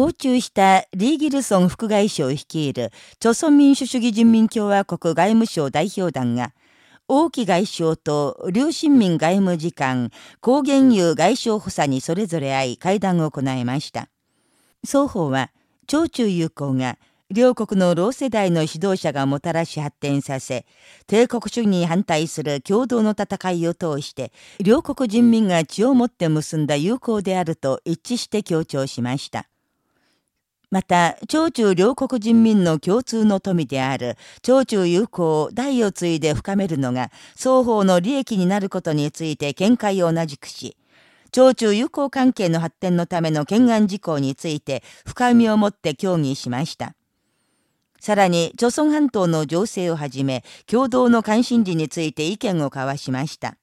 訪中したリー・ギルソン副外相率いる、朝鮮民主主義人民共和国外務省代表団が、王毅外相と劉新民外務次官、高原油外相補佐にそれぞれ会い会談を行いました。双方は、朝中友好が、両国の老世代の指導者がもたらし発展させ、帝国主義に反対する共同の戦いを通して、両国人民が血をもって結んだ友好であると一致して強調しました。また、長中両国人民の共通の富である、長中友好を代を継いで深めるのが、双方の利益になることについて見解を同じくし、長中友好関係の発展のための懸案事項について深みを持って協議しました。さらに、朝鮮半島の情勢をはじめ、共同の関心事について意見を交わしました。